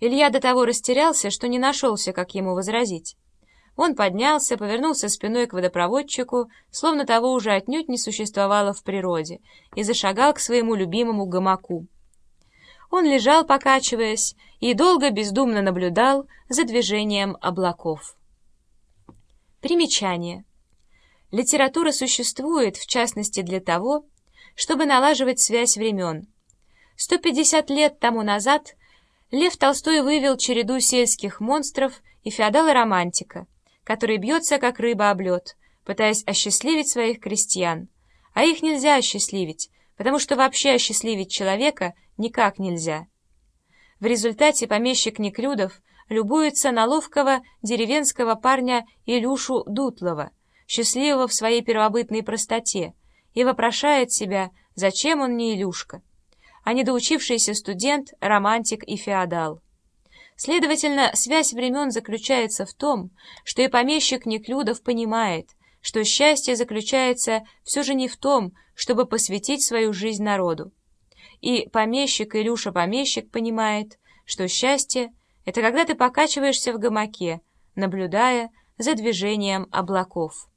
Илья до того растерялся, что не нашелся, как ему возразить. Он поднялся, повернулся спиной к водопроводчику, словно того уже отнюдь не существовало в природе, и зашагал к своему любимому гамаку. Он лежал, покачиваясь, и долго бездумно наблюдал за движением облаков. Примечание. Литература существует, в частности, для того, чтобы налаживать связь времен. 150 лет тому назад Лев Толстой вывел череду сельских монстров и феодала-романтика, который бьется, как рыба об лед, пытаясь осчастливить своих крестьян. А их нельзя осчастливить, потому что вообще осчастливить человека никак нельзя. В результате помещик Неклюдов любуется на ловкого деревенского парня Илюшу Дутлова, счастливого в своей первобытной простоте, и вопрошает себя, зачем он не Илюшка, а недоучившийся студент, романтик и феодал. Следовательно, связь времен заключается в том, что и помещик Неклюдов понимает, что счастье заключается все же не в том, чтобы посвятить свою жизнь народу. И помещик Илюша-помещик понимает, что счастье — это когда ты покачиваешься в гамаке, наблюдая за движением облаков.